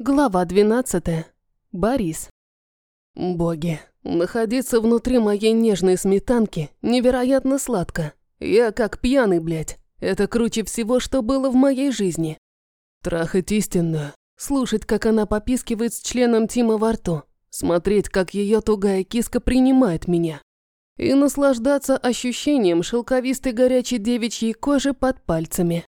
Глава 12. Борис. Боги, находиться внутри моей нежной сметанки невероятно сладко. Я как пьяный, блядь. Это круче всего, что было в моей жизни. Трахать истинную, слушать, как она попискивает с членом Тима во рту, смотреть, как ее тугая киска принимает меня. И наслаждаться ощущением шелковистой горячей девичьей кожи под пальцами.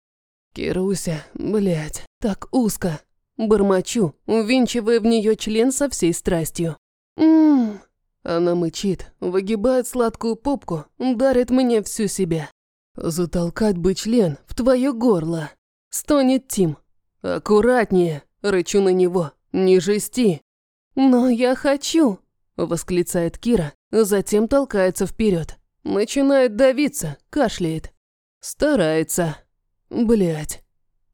Кируся, блядь, так узко, Бормочу, увинчивая в нее член со всей страстью. Ммм. Она мычит, выгибает сладкую попку, дарит мне всю себя. Затолкать бы член в твое горло. Стонет Тим. Аккуратнее, рычу на него, не жести. Но я хочу, восклицает Кира, затем толкается вперед. Начинает давиться, кашляет. Старается. Блять.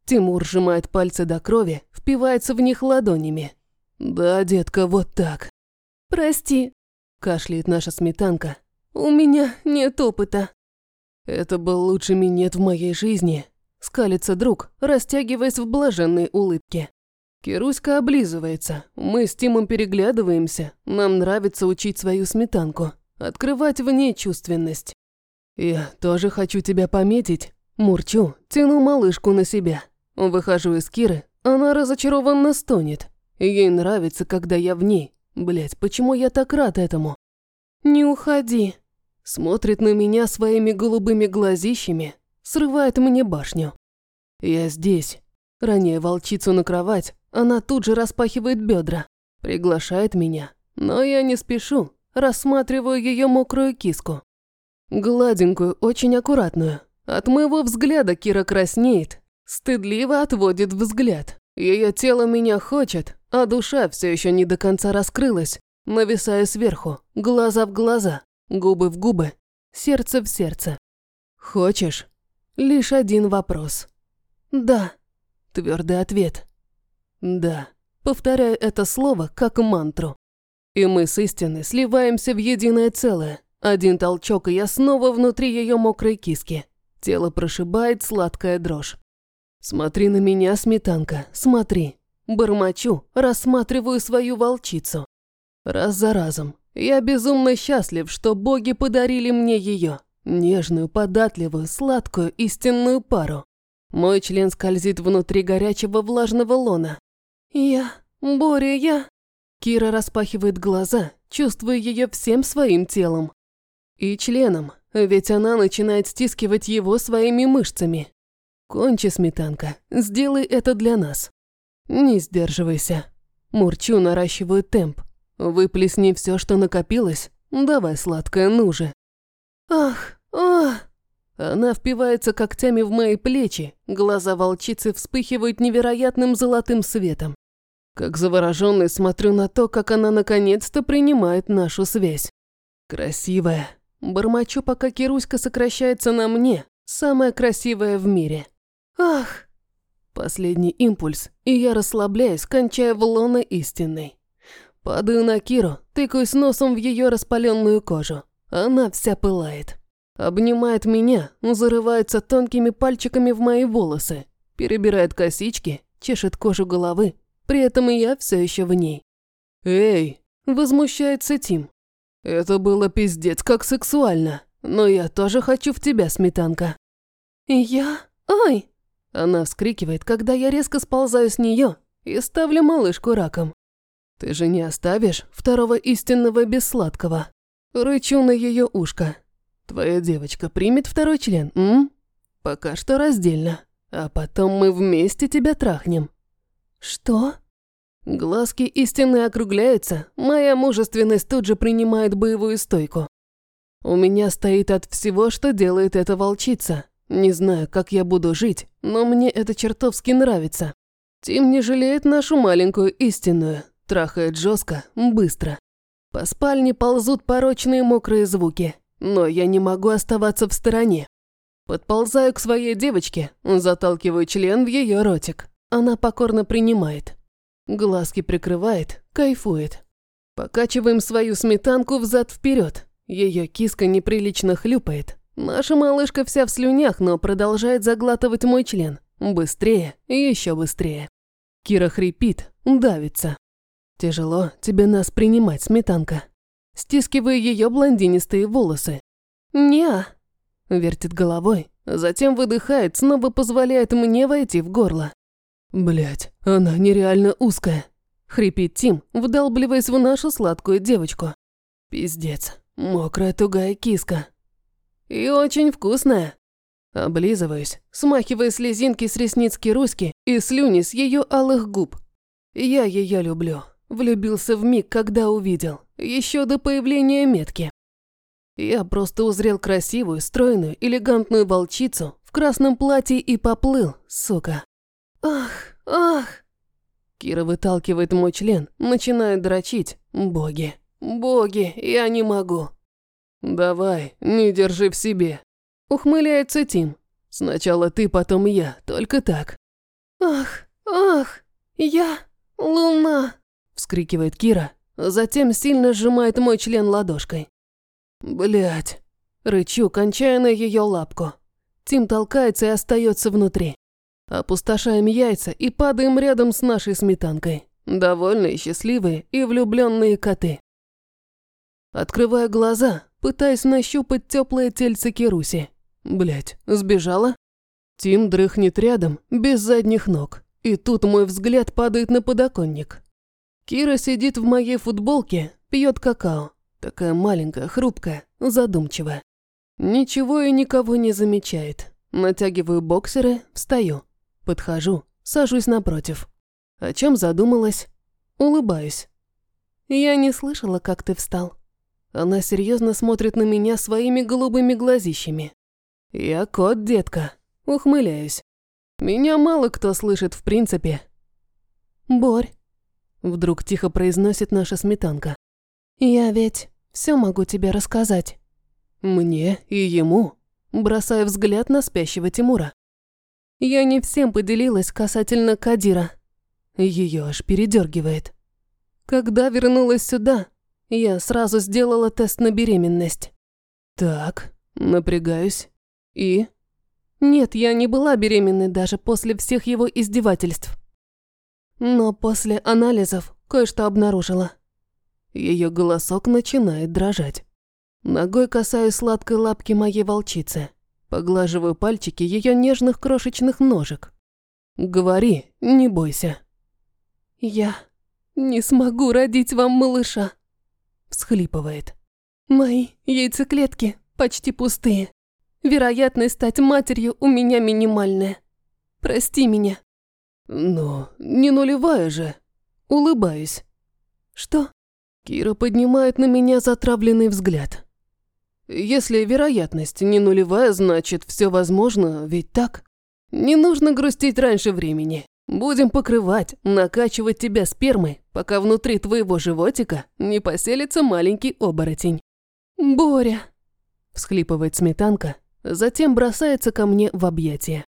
Тимур сжимает пальцы до крови, впивается в них ладонями. «Да, детка, вот так». «Прости», – кашляет наша сметанка. «У меня нет опыта». «Это был лучший минет в моей жизни», – скалится друг, растягиваясь в блаженной улыбке. Кируська облизывается, мы с Тимом переглядываемся, нам нравится учить свою сметанку, открывать в ней чувственность. «Я тоже хочу тебя пометить», – мурчу, тяну малышку на себя. Выхожу из Киры, она разочарованно стонет. Ей нравится, когда я в ней. Блять, почему я так рад этому? Не уходи. Смотрит на меня своими голубыми глазищами, срывает мне башню. Я здесь. Роняя волчицу на кровать, она тут же распахивает бедра, приглашает меня. Но я не спешу, рассматриваю ее мокрую киску. Гладенькую, очень аккуратную. От моего взгляда Кира краснеет, Стыдливо отводит взгляд. Ее тело меня хочет, а душа все еще не до конца раскрылась, нависая сверху, глаза в глаза, губы в губы, сердце в сердце. Хочешь? Лишь один вопрос. Да. Твердый ответ. Да. Повторяю это слово как мантру. И мы с истиной сливаемся в единое целое. Один толчок, и я снова внутри ее мокрой киски. Тело прошибает сладкая дрожь. «Смотри на меня, сметанка, смотри». Бормочу, рассматриваю свою волчицу. Раз за разом. Я безумно счастлив, что боги подарили мне ее. Нежную, податливую, сладкую, истинную пару. Мой член скользит внутри горячего влажного лона. «Я... Боря, я...» Кира распахивает глаза, чувствуя ее всем своим телом. И членом, ведь она начинает стискивать его своими мышцами. Кончи, сметанка, сделай это для нас. Не сдерживайся. Мурчу наращиваю темп. Выплесни все, что накопилось. Давай, сладкая, ну же. Ах, ах. Она впивается когтями в мои плечи, глаза волчицы вспыхивают невероятным золотым светом. Как завороженный смотрю на то, как она наконец-то принимает нашу связь. Красивая. Бормочу, пока Кируська сокращается на мне, самая красивая в мире. Ах! Последний импульс, и я расслабляюсь, кончая в лоно истинной. Падаю на Киру, тыкаюсь носом в ее распаленную кожу. Она вся пылает. Обнимает меня, зарывается тонкими пальчиками в мои волосы, перебирает косички, чешет кожу головы, при этом и я все еще в ней. «Эй!» – возмущается Тим. «Это было пиздец как сексуально, но я тоже хочу в тебя, сметанка». «Я? Ой!» Она вскрикивает, когда я резко сползаю с нее и ставлю малышку раком. «Ты же не оставишь второго истинного бессладкого?» Рычу на ее ушко. «Твоя девочка примет второй член, м? Пока что раздельно, а потом мы вместе тебя трахнем». «Что?» Глазки истинно округляются, моя мужественность тут же принимает боевую стойку. У меня стоит от всего, что делает эта волчица. Не знаю, как я буду жить, но мне это чертовски нравится. Тим не жалеет нашу маленькую истинную, трахает жестко, быстро. По спальне ползут порочные мокрые звуки, но я не могу оставаться в стороне. Подползаю к своей девочке, заталкиваю член в ее ротик. Она покорно принимает. Глазки прикрывает, кайфует. Покачиваем свою сметанку взад-вперед. Ее киска неприлично хлюпает, Наша малышка вся в слюнях, но продолжает заглатывать мой член. Быстрее, еще быстрее. Кира хрипит, давится. Тяжело тебе нас принимать, сметанка. Стискивая ее блондинистые волосы. «Не-а», вертит головой, затем выдыхает, снова позволяет мне войти в горло. Блять, она нереально узкая. Хрипит Тим, вдалбливаясь в нашу сладкую девочку. Пиздец, мокрая тугая киска. И очень вкусная. Облизываюсь, смахивая слезинки с ресниц Кируськи и слюни с ее алых губ. Я ее люблю. Влюбился в миг, когда увидел. Еще до появления метки. Я просто узрел красивую, стройную, элегантную волчицу в красном платье и поплыл, сука. Ах, ах. Кира выталкивает мой член, начинает дрочить. Боги, боги, я не могу. Давай, не держи в себе. Ухмыляется Тим. Сначала ты, потом я, только так. Ах, ах, я луна. Вскрикивает Кира, затем сильно сжимает мой член ладошкой. Блять. Рычу, кончая на ее лапку. Тим толкается и остается внутри. Опустошаем яйца и падаем рядом с нашей сметанкой. Довольные, счастливые и влюбленные коты. Открываю глаза, пытаясь нащупать теплое тельце Кируси. Блять, сбежала? Тим дрыхнет рядом, без задних ног. И тут мой взгляд падает на подоконник. Кира сидит в моей футболке, пьет какао. Такая маленькая, хрупкая, задумчивая. Ничего и никого не замечает. Натягиваю боксеры, встаю. Подхожу, сажусь напротив. О чем задумалась? Улыбаюсь. Я не слышала, как ты встал. Она серьезно смотрит на меня своими голубыми глазищами. Я кот, детка. Ухмыляюсь. Меня мало кто слышит в принципе. Борь. Вдруг тихо произносит наша сметанка. Я ведь все могу тебе рассказать. Мне и ему. Бросая взгляд на спящего Тимура. Я не всем поделилась касательно Кадира. Ее аж передергивает. Когда вернулась сюда, я сразу сделала тест на беременность. Так, напрягаюсь. И? Нет, я не была беременной даже после всех его издевательств. Но после анализов кое-что обнаружила. Ее голосок начинает дрожать. Ногой касаюсь сладкой лапки моей волчицы. Поглаживаю пальчики ее нежных крошечных ножек. Говори, не бойся. Я не смогу родить вам малыша. Всхлипывает. Мои яйцеклетки почти пустые. Вероятность стать матерью у меня минимальная. Прости меня. Но не нулевая же. Улыбаюсь. Что? Кира поднимает на меня затравленный взгляд. Если вероятность не нулевая, значит, все возможно, ведь так? Не нужно грустить раньше времени. Будем покрывать, накачивать тебя спермой, пока внутри твоего животика не поселится маленький оборотень. «Боря!» – всхлипывает сметанка, затем бросается ко мне в объятия.